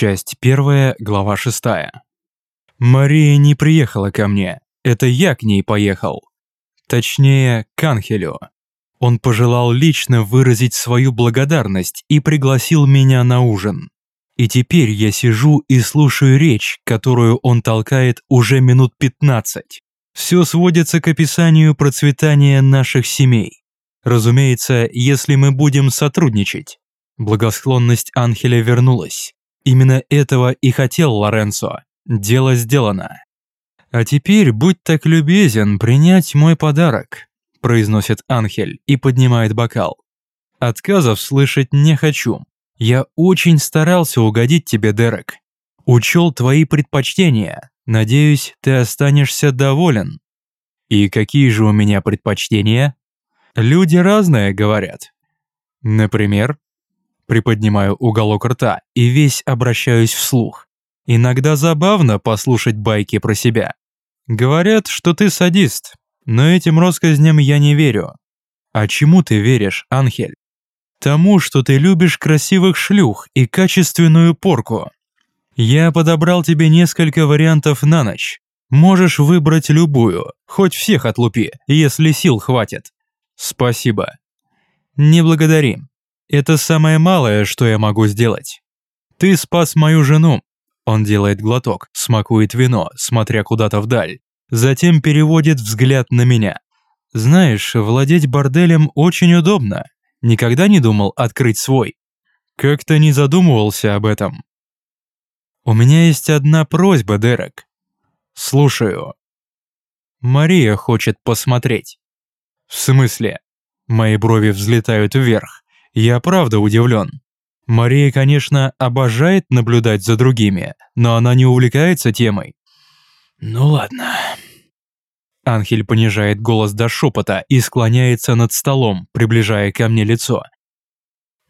Часть первая, глава шестая. Мария не приехала ко мне, это я к ней поехал. Точнее, к Анхелю. Он пожелал лично выразить свою благодарность и пригласил меня на ужин. И теперь я сижу и слушаю речь, которую он толкает уже минут 15. Все сводится к описанию процветания наших семей. Разумеется, если мы будем сотрудничать. Благосклонность Анхеля вернулась. Именно этого и хотел Лоренцо. Дело сделано. «А теперь будь так любезен принять мой подарок», произносит Анхель и поднимает бокал. «Отказов слышать не хочу. Я очень старался угодить тебе, Дерек. Учел твои предпочтения. Надеюсь, ты останешься доволен». «И какие же у меня предпочтения?» «Люди разные говорят». «Например?» Приподнимаю уголок рта и весь обращаюсь вслух. Иногда забавно послушать байки про себя. Говорят, что ты садист, но этим россказням я не верю. А чему ты веришь, Анхель? Тому, что ты любишь красивых шлюх и качественную порку. Я подобрал тебе несколько вариантов на ночь. Можешь выбрать любую, хоть всех отлупи, если сил хватит. Спасибо. Не благодари. Это самое малое, что я могу сделать. Ты спас мою жену. Он делает глоток, смакует вино, смотря куда-то вдаль. Затем переводит взгляд на меня. Знаешь, владеть борделем очень удобно. Никогда не думал открыть свой. Как-то не задумывался об этом. У меня есть одна просьба, Дерек. Слушаю. Мария хочет посмотреть. В смысле? Мои брови взлетают вверх. Я правда удивлен. Мария, конечно, обожает наблюдать за другими, но она не увлекается темой. Ну ладно. Анхель понижает голос до шепота и склоняется над столом, приближая ко мне лицо.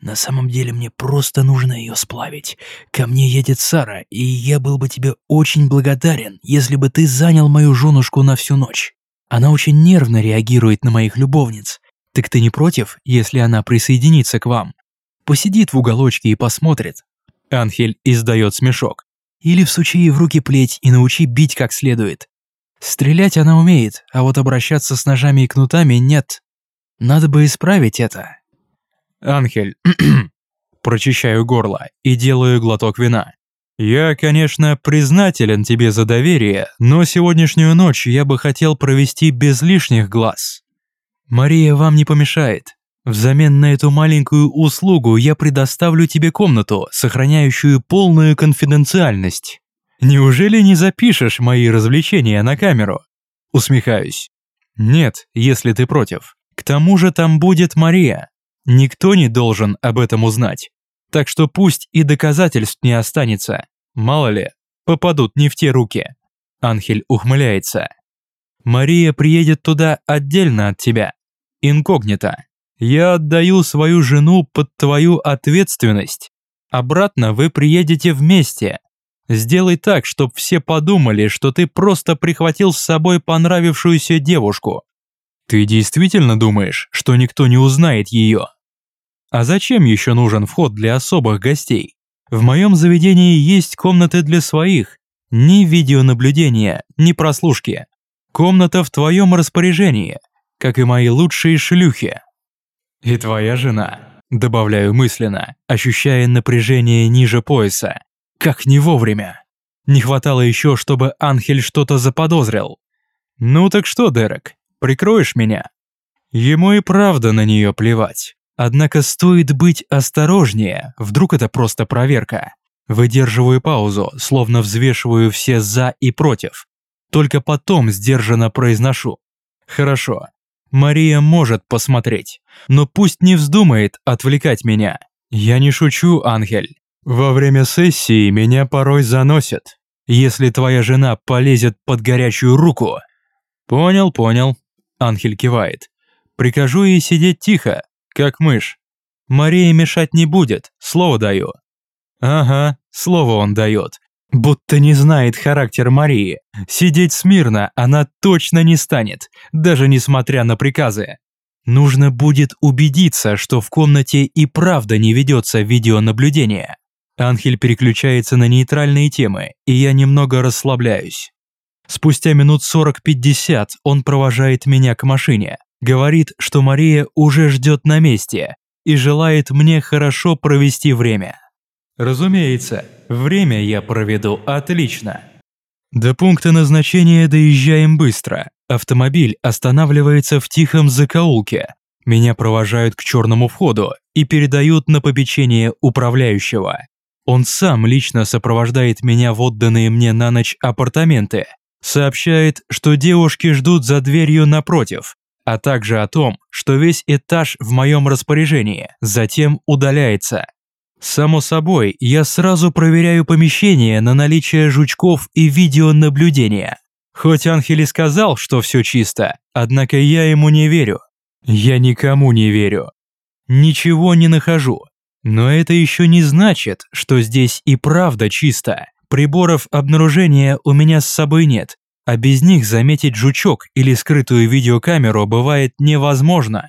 На самом деле мне просто нужно ее сплавить. Ко мне едет Сара, и я был бы тебе очень благодарен, если бы ты занял мою женушку на всю ночь. Она очень нервно реагирует на моих любовниц. Так ты не против, если она присоединится к вам? Посидит в уголочке и посмотрит. Анхель издает смешок. Или всучи ей в руки плеть и научи бить как следует. Стрелять она умеет, а вот обращаться с ножами и кнутами нет. Надо бы исправить это. Анхель, прочищаю горло и делаю глоток вина. Я, конечно, признателен тебе за доверие, но сегодняшнюю ночь я бы хотел провести без лишних глаз. «Мария вам не помешает. Взамен на эту маленькую услугу я предоставлю тебе комнату, сохраняющую полную конфиденциальность. Неужели не запишешь мои развлечения на камеру?» Усмехаюсь. «Нет, если ты против. К тому же там будет Мария. Никто не должен об этом узнать. Так что пусть и доказательств не останется. Мало ли, попадут не в те руки». Анхель ухмыляется. «Мария приедет туда отдельно от тебя, инкогнито. Я отдаю свою жену под твою ответственность. Обратно вы приедете вместе. Сделай так, чтобы все подумали, что ты просто прихватил с собой понравившуюся девушку. Ты действительно думаешь, что никто не узнает ее? А зачем еще нужен вход для особых гостей? В моем заведении есть комнаты для своих. Ни видеонаблюдения, ни прослушки. Комната в твоем распоряжении как и мои лучшие шлюхи. И твоя жена, добавляю мысленно, ощущая напряжение ниже пояса. Как не вовремя. Не хватало еще, чтобы Анхель что-то заподозрил. Ну так что, Дерек, прикроешь меня? Ему и правда на нее плевать. Однако стоит быть осторожнее, вдруг это просто проверка. Выдерживаю паузу, словно взвешиваю все «за» и «против». Только потом сдержанно произношу. Хорошо, Мария может посмотреть, но пусть не вздумает отвлекать меня. Я не шучу, Ангель. Во время сессии меня порой заносят. Если твоя жена полезет под горячую руку... Понял, понял. Ангель кивает. Прикажу ей сидеть тихо, как мышь. Мария мешать не будет, слово даю. Ага, слово он дает. Будто не знает характер Марии. Сидеть смирно она точно не станет, даже несмотря на приказы. Нужно будет убедиться, что в комнате и правда не ведется видеонаблюдение. Анхель переключается на нейтральные темы, и я немного расслабляюсь. Спустя минут 40-50 он провожает меня к машине, говорит, что Мария уже ждет на месте и желает мне хорошо провести время. Разумеется, время я проведу отлично. До пункта назначения доезжаем быстро. Автомобиль останавливается в тихом закоулке. Меня провожают к черному входу и передают на попечение управляющего. Он сам лично сопровождает меня в отданные мне на ночь апартаменты, сообщает, что девушки ждут за дверью напротив, а также о том, что весь этаж в моем распоряжении, затем удаляется. Само собой, я сразу проверяю помещение на наличие жучков и видеонаблюдения. Хоть Анхель сказал, что все чисто, однако я ему не верю. Я никому не верю. Ничего не нахожу. Но это еще не значит, что здесь и правда чисто. Приборов обнаружения у меня с собой нет, а без них заметить жучок или скрытую видеокамеру бывает невозможно.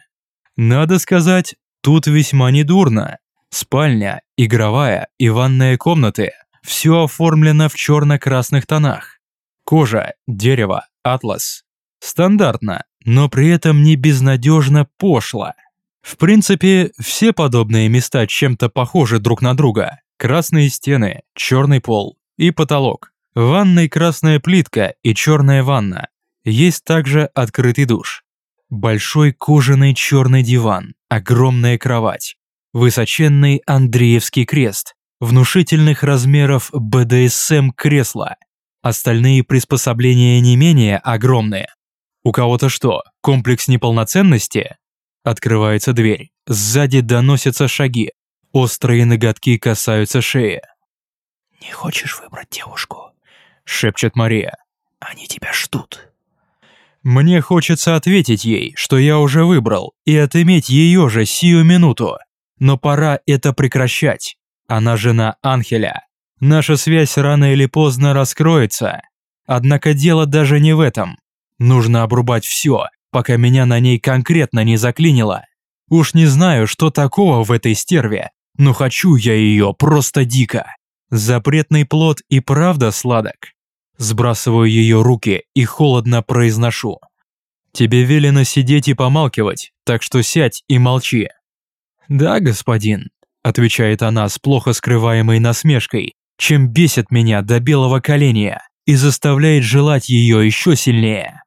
Надо сказать, тут весьма недурно. Спальня, игровая и ванная комнаты – все оформлено в черно-красных тонах. Кожа, дерево, атлас. Стандартно, но при этом не безнадежно пошло. В принципе, все подобные места чем-то похожи друг на друга. Красные стены, черный пол и потолок. В ванной красная плитка и черная ванна. Есть также открытый душ. Большой кожаный черный диван, огромная кровать, высоченный Андреевский крест, внушительных размеров БДСМ кресла. Остальные приспособления не менее огромные. У кого-то что, комплекс неполноценности? Открывается дверь. Сзади доносятся шаги. Острые ноготки касаются шеи. «Не хочешь выбрать девушку?» – шепчет Мария. «Они тебя ждут». Мне хочется ответить ей, что я уже выбрал, и отыметь ее же сию минуту. Но пора это прекращать. Она жена Анхеля. Наша связь рано или поздно раскроется. Однако дело даже не в этом. Нужно обрубать все, пока меня на ней конкретно не заклинило. Уж не знаю, что такого в этой стерве, но хочу я ее просто дико. Запретный плод и правда сладок. Сбрасываю ее руки и холодно произношу. Тебе велено сидеть и помалкивать, так что сядь и молчи. «Да, господин», – отвечает она с плохо скрываемой насмешкой, чем бесит меня до белого коленя и заставляет желать ее еще сильнее.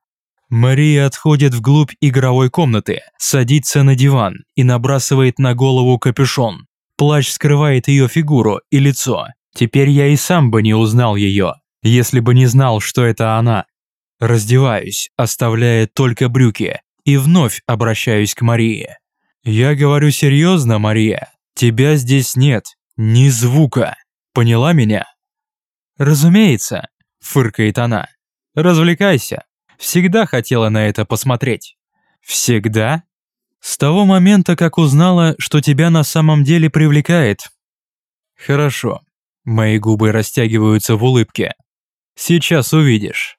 Мария отходит вглубь игровой комнаты, садится на диван и набрасывает на голову капюшон. Плащ скрывает ее фигуру и лицо. Теперь я и сам бы не узнал ее, если бы не знал, что это она. Раздеваюсь, оставляя только брюки, и вновь обращаюсь к Марии. «Я говорю серьезно, Мария. Тебя здесь нет. Ни звука. Поняла меня?» «Разумеется», – фыркает она. «Развлекайся. Всегда хотела на это посмотреть». «Всегда?» «С того момента, как узнала, что тебя на самом деле привлекает». «Хорошо». Мои губы растягиваются в улыбке. «Сейчас увидишь».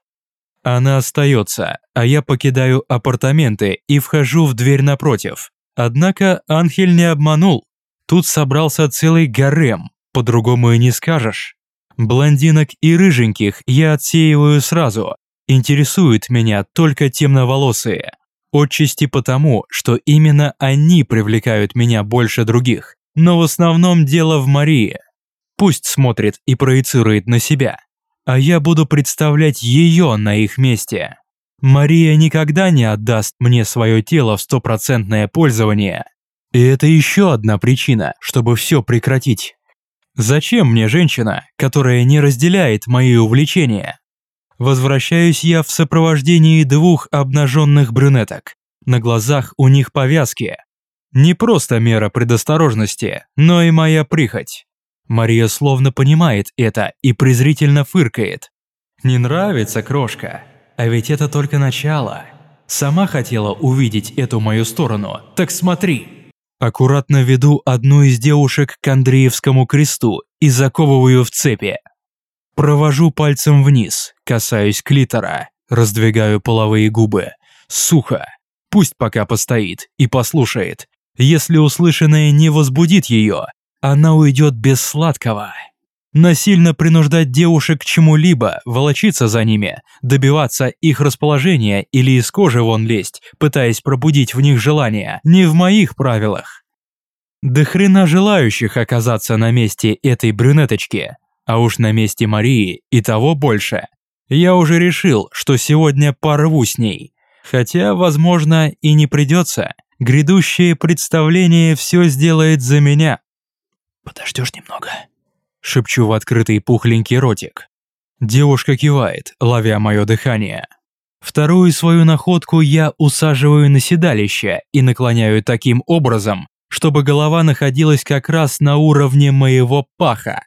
Она остается, а я покидаю апартаменты и вхожу в дверь напротив. Однако Анхель не обманул. Тут собрался целый гарем, по-другому и не скажешь. Блондинок и рыженьких я отсеиваю сразу. Интересуют меня только темноволосые. Отчасти потому, что именно они привлекают меня больше других. Но в основном дело в Марии. Пусть смотрит и проецирует на себя. А я буду представлять ее на их месте. Мария никогда не отдаст мне свое тело в стопроцентное пользование. И это еще одна причина, чтобы все прекратить. Зачем мне женщина, которая не разделяет мои увлечения? Возвращаюсь я в сопровождении двух обнаженных брюнеток. На глазах у них повязки. Не просто мера предосторожности, но и моя прихоть. Мария словно понимает это и презрительно фыркает. «Не нравится, крошка?» А ведь это только начало. Сама хотела увидеть эту мою сторону, так смотри. Аккуратно веду одну из девушек к Андреевскому кресту и заковываю в цепи. Провожу пальцем вниз, касаюсь клитора, раздвигаю половые губы. Сухо. Пусть пока постоит и послушает. Если услышанное не возбудит ее, она уйдет без сладкого. Насильно принуждать девушек к чему-либо, волочиться за ними, добиваться их расположения или из кожи вон лезть, пытаясь пробудить в них желание, не в моих правилах. До хрена желающих оказаться на месте этой брюнеточки, а уж на месте Марии и того больше. Я уже решил, что сегодня порву с ней. Хотя, возможно, и не придется. Грядущее представление все сделает за меня. Подождешь немного? Шепчу в открытый пухленький ротик. Девушка кивает, ловя мое дыхание. Вторую свою находку я усаживаю на седалище и наклоняю таким образом, чтобы голова находилась как раз на уровне моего паха.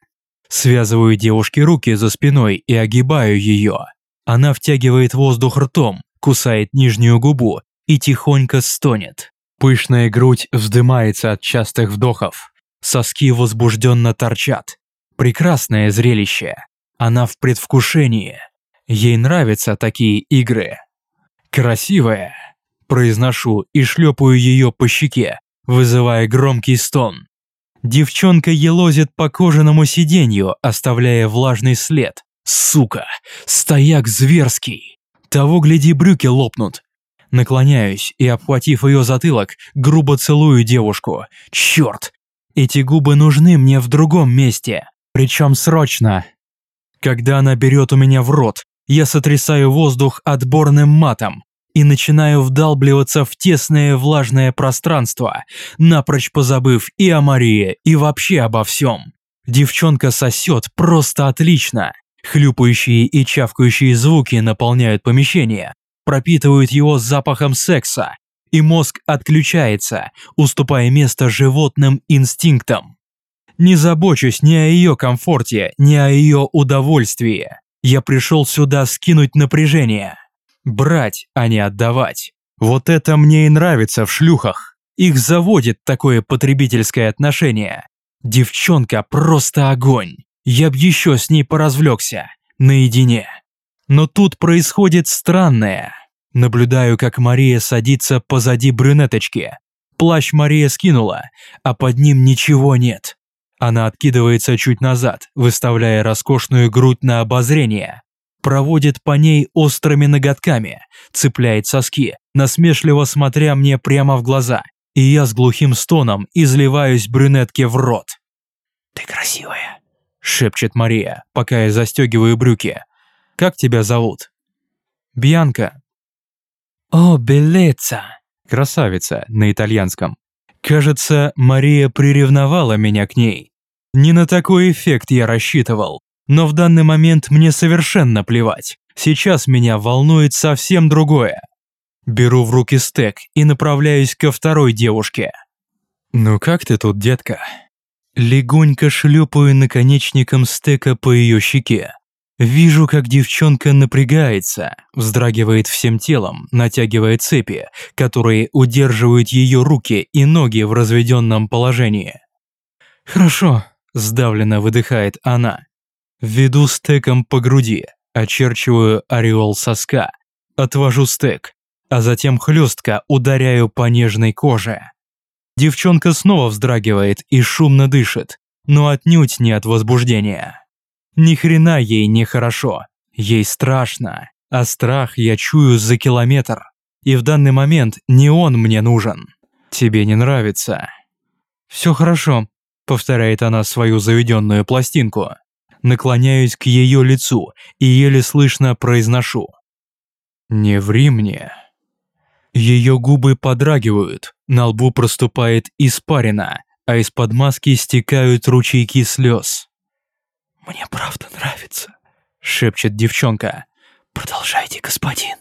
Связываю девушке руки за спиной и огибаю ее. Она втягивает воздух ртом, кусает нижнюю губу и тихонько стонет. Пышная грудь вздымается от частых вдохов. Соски возбужденно торчат. Прекрасное зрелище. Она в предвкушении. Ей нравятся такие игры. Красивая. Произношу и шлепаю ее по щеке, вызывая громкий стон. Девчонка елозит по кожаному сиденью, оставляя влажный след. Сука, стояк зверский. Того, гляди, брюки лопнут. Наклоняюсь и, обхватив ее затылок, грубо целую девушку. Черт, эти губы нужны мне в другом месте. Причем срочно. Когда она берет у меня в рот, я сотрясаю воздух отборным матом и начинаю вдалбливаться в тесное влажное пространство, напрочь позабыв и о Марии, и вообще обо всем. Девчонка сосет просто отлично. Хлюпающие и чавкающие звуки наполняют помещение, пропитывают его запахом секса, и мозг отключается, уступая место животным инстинктам. Не забочусь ни о ее комфорте, ни о ее удовольствии. Я пришел сюда скинуть напряжение. Брать, а не отдавать. Вот это мне и нравится в шлюхах. Их заводит такое потребительское отношение. Девчонка просто огонь. Я б еще с ней поразвлекся. Наедине. Но тут происходит странное. Наблюдаю, как Мария садится позади брюнеточки. Плащ Мария скинула, а под ним ничего нет. Она откидывается чуть назад, выставляя роскошную грудь на обозрение. Проводит по ней острыми ноготками, цепляет соски, насмешливо смотря мне прямо в глаза. И я с глухим стоном изливаюсь брюнетке в рот. «Ты красивая», – шепчет Мария, пока я застегиваю брюки. «Как тебя зовут?» «Бьянка». «О, белеца!» Красавица на итальянском. Кажется, Мария приревновала меня к ней. Не на такой эффект я рассчитывал, но в данный момент мне совершенно плевать. Сейчас меня волнует совсем другое. Беру в руки стек и направляюсь ко второй девушке. «Ну как ты тут, детка?» Легонько шлепаю наконечником стека по ее щеке. Вижу, как девчонка напрягается, вздрагивает всем телом, натягивая цепи, которые удерживают ее руки и ноги в разведенном положении. «Хорошо», – сдавленно выдыхает она. Веду стеком по груди, очерчиваю ореол соска, отвожу стек, а затем хлестко ударяю по нежной коже. Девчонка снова вздрагивает и шумно дышит, но отнюдь не от возбуждения. Ни хрена ей не хорошо. Ей страшно. А страх я чую за километр. И в данный момент не он мне нужен. Тебе не нравится. Все хорошо, повторяет она свою заведенную пластинку. Наклоняюсь к ее лицу и еле слышно произношу. Не ври мне. Ее губы подрагивают, на лбу проступает испарина, а из-под маски стекают ручейки слез. «Мне правда нравится», — шепчет девчонка. «Продолжайте, господин».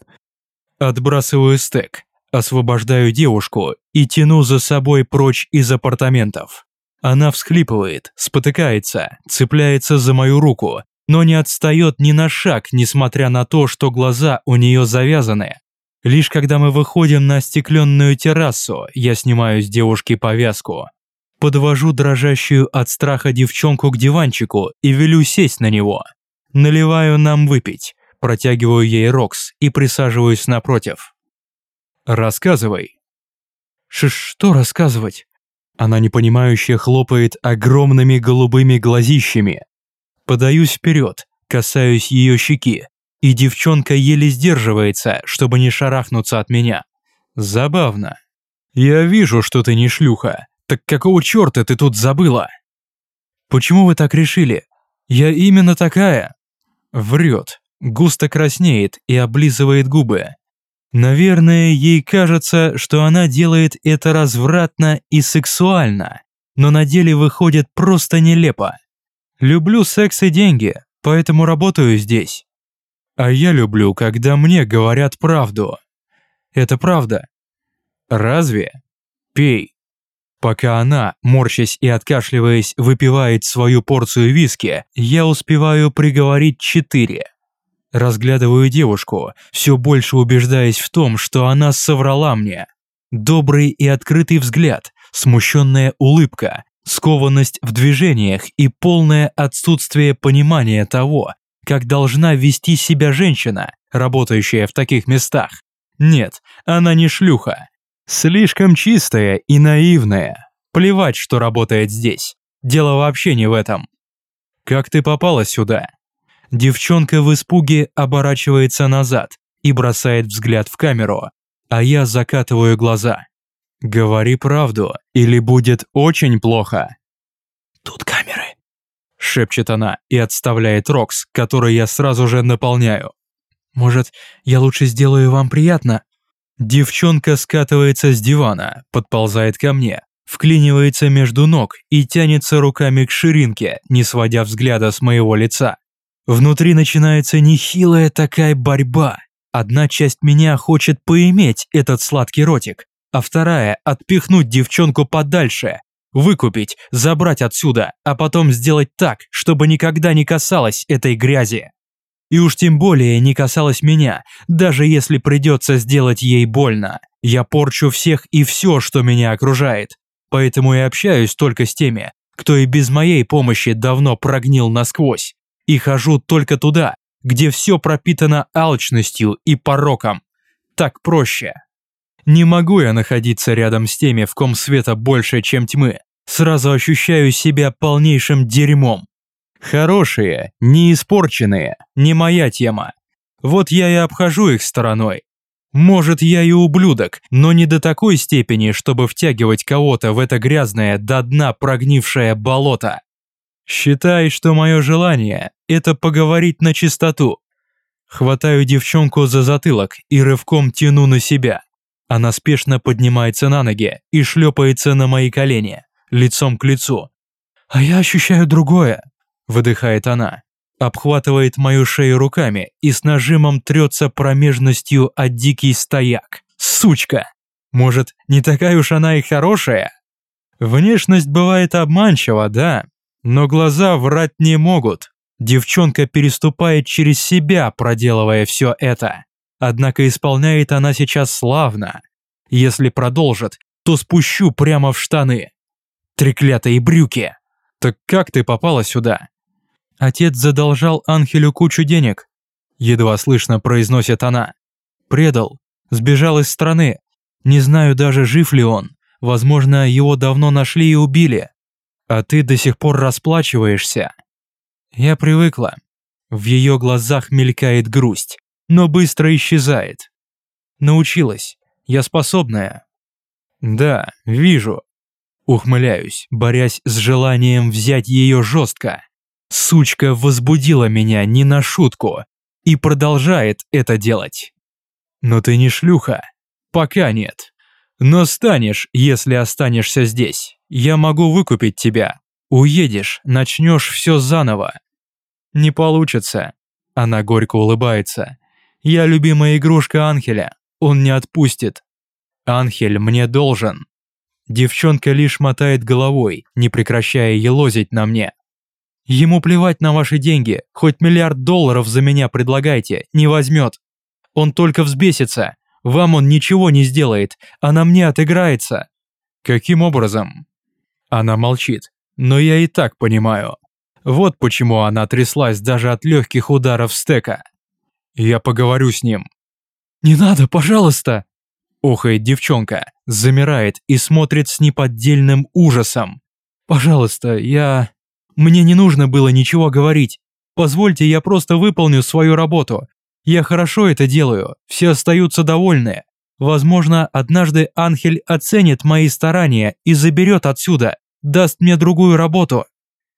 Отбрасываю стек, освобождаю девушку и тяну за собой прочь из апартаментов. Она всхлипывает, спотыкается, цепляется за мою руку, но не отстает ни на шаг, несмотря на то, что глаза у нее завязаны. Лишь когда мы выходим на остекленную террасу, я снимаю с девушки повязку. Подвожу дрожащую от страха девчонку к диванчику и велю сесть на него. Наливаю нам выпить, протягиваю ей рокс и присаживаюсь напротив. «Рассказывай». Ш «Что рассказывать?» Она непонимающе хлопает огромными голубыми глазищами. Подаюсь вперед, касаюсь ее щеки, и девчонка еле сдерживается, чтобы не шарахнуться от меня. Забавно. Я вижу, что ты не шлюха. Так какого черта ты тут забыла? Почему вы так решили? Я именно такая. Врет, густо краснеет и облизывает губы. Наверное, ей кажется, что она делает это развратно и сексуально, но на деле выходит просто нелепо. Люблю секс и деньги, поэтому работаю здесь. А я люблю, когда мне говорят правду. Это правда. Разве? Пей. Пока она, морщась и откашливаясь, выпивает свою порцию виски, я успеваю приговорить четыре. Разглядываю девушку, все больше убеждаясь в том, что она соврала мне. Добрый и открытый взгляд, смущенная улыбка, скованность в движениях и полное отсутствие понимания того, как должна вести себя женщина, работающая в таких местах. Нет, она не шлюха. Слишком чистая и наивная. Плевать, что работает здесь. Дело вообще не в этом. Как ты попала сюда? Девчонка в испуге оборачивается назад и бросает взгляд в камеру, а я закатываю глаза. Говори правду, или будет очень плохо. Тут камеры. Шепчет она и отставляет Рокс, который я сразу же наполняю. Может, я лучше сделаю вам приятно? Девчонка скатывается с дивана, подползает ко мне, вклинивается между ног и тянется руками к ширинке, не сводя взгляда с моего лица. Внутри начинается нехилая такая борьба. Одна часть меня хочет поиметь этот сладкий ротик, а вторая – отпихнуть девчонку подальше, выкупить, забрать отсюда, а потом сделать так, чтобы никогда не касалась этой грязи. И уж тем более не касалась меня, даже если придется сделать ей больно. Я порчу всех и все, что меня окружает. Поэтому и общаюсь только с теми, кто и без моей помощи давно прогнил насквозь и хожу только туда, где все пропитано алчностью и пороком. Так проще. Не могу я находиться рядом с теми, в ком света больше, чем тьмы. Сразу ощущаю себя полнейшим дерьмом. Хорошие, не испорченные, не моя тема. Вот я и обхожу их стороной. Может, я и ублюдок, но не до такой степени, чтобы втягивать кого-то в это грязное до дна прогнившее болото. Считай, что мое желание – это поговорить на чистоту. Хватаю девчонку за затылок и рывком тяну на себя. Она спешно поднимается на ноги и шлепается на мои колени, лицом к лицу. «А я ощущаю другое», – выдыхает она. Обхватывает мою шею руками и с нажимом трется промежностью от дикий стояк. Сучка! Может, не такая уж она и хорошая? Внешность бывает обманчива, да, но глаза врать не могут. Девчонка переступает через себя, проделывая все это. Однако исполняет она сейчас славно. Если продолжит, то спущу прямо в штаны. Треклятые брюки. Так как ты попала сюда? Отец задолжал Анхелю кучу денег. Едва слышно произносит она. Предал. Сбежал из страны. Не знаю даже, жив ли он. Возможно, его давно нашли и убили. А ты до сих пор расплачиваешься. Я привыкла. В ее глазах мелькает грусть, но быстро исчезает. Научилась. Я способная. Да, вижу. Ухмыляюсь, борясь с желанием взять ее жестко. Сучка возбудила меня не на шутку и продолжает это делать. Но ты не шлюха. Пока нет. Но станешь, если останешься здесь. Я могу выкупить тебя. Уедешь, начнешь все заново. Не получится. Она горько улыбается. Я любимая игрушка Анхеля. Он не отпустит. Анхель мне должен. Девчонка лишь мотает головой, не прекращая елозить на мне. Ему плевать на ваши деньги, хоть миллиард долларов за меня предлагайте, не возьмет. Он только взбесится. Вам он ничего не сделает, а на мне отыграется. Каким образом? Она молчит, но я и так понимаю. Вот почему она тряслась даже от легких ударов стека. Я поговорю с ним. «Не надо, пожалуйста!» Охает девчонка, замирает и смотрит с неподдельным ужасом. «Пожалуйста, я... Мне не нужно было ничего говорить. Позвольте, я просто выполню свою работу. Я хорошо это делаю, все остаются довольны. Возможно, однажды Анхель оценит мои старания и заберет отсюда, даст мне другую работу».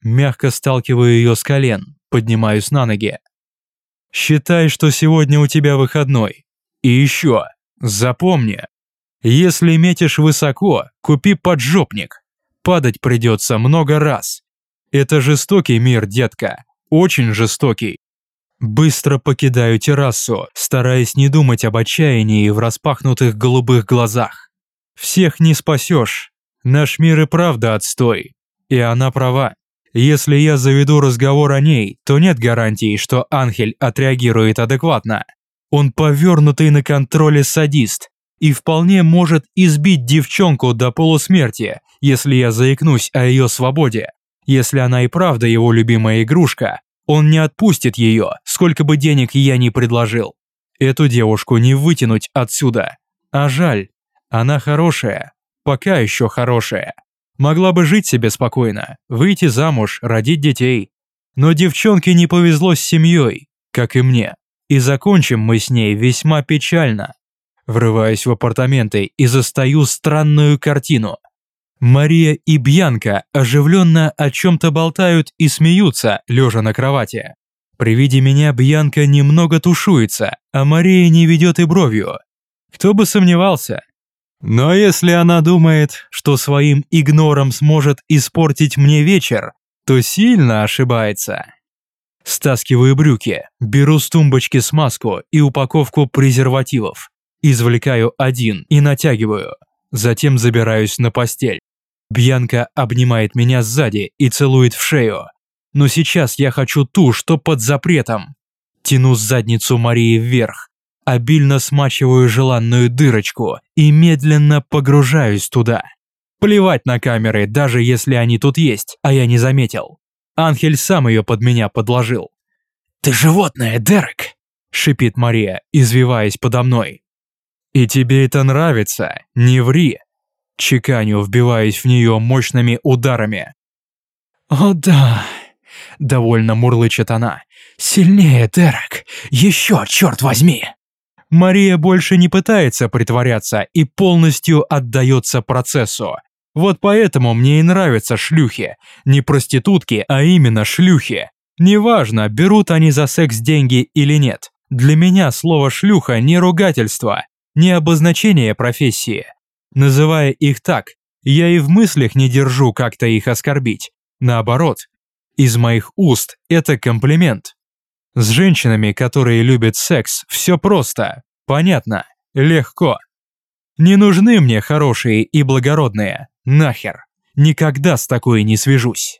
Мягко сталкиваю ее с колен, поднимаюсь на ноги. «Считай, что сегодня у тебя выходной. И еще, запомни, если метишь высоко, купи поджопник. Падать придется много раз. Это жестокий мир, детка, очень жестокий. Быстро покидаю террасу, стараясь не думать об отчаянии в распахнутых голубых глазах. Всех не спасешь. Наш мир и правда отстой. И она права. Если я заведу разговор о ней, то нет гарантии, что Анхель отреагирует адекватно. Он повернутый на контроле садист и вполне может избить девчонку до полусмерти, если я заикнусь о ее свободе. Если она и правда его любимая игрушка, он не отпустит ее, сколько бы денег я ни предложил. Эту девушку не вытянуть отсюда. А жаль, она хорошая, пока еще хорошая. Могла бы жить себе спокойно, выйти замуж, родить детей. Но девчонке не повезло с семьей, как и мне. И закончим мы с ней весьма печально. Врываюсь в апартаменты и застаю странную картину – Мария и Бьянка оживленно о чем-то болтают и смеются, лежа на кровати. При виде меня Бьянка немного тушуется, а Мария не ведет и бровью. Кто бы сомневался. Но если она думает, что своим игнором сможет испортить мне вечер, то сильно ошибается. Стаскиваю брюки, беру с тумбочки смазку и упаковку презервативов. Извлекаю один и натягиваю. Затем забираюсь на постель. Бьянка обнимает меня сзади и целует в шею. Но сейчас я хочу ту, что под запретом. Тяну задницу Марии вверх, обильно смачиваю желанную дырочку и медленно погружаюсь туда. Плевать на камеры, даже если они тут есть, а я не заметил. Анхель сам ее под меня подложил. «Ты животное, Дерек!» – шипит Мария, извиваясь подо мной. «И тебе это нравится, не ври!» Чеканю, вбиваясь в нее мощными ударами. «О да!» – довольно мурлычет она. «Сильнее, Дерек! Еще, черт возьми!» Мария больше не пытается притворяться и полностью отдается процессу. Вот поэтому мне и нравятся шлюхи. Не проститутки, а именно шлюхи. Неважно, берут они за секс деньги или нет. Для меня слово «шлюха» не ругательство, не обозначение профессии. Называя их так, я и в мыслях не держу как-то их оскорбить. Наоборот, из моих уст это комплимент. С женщинами, которые любят секс, все просто, понятно, легко. Не нужны мне хорошие и благородные, нахер. Никогда с такой не свяжусь.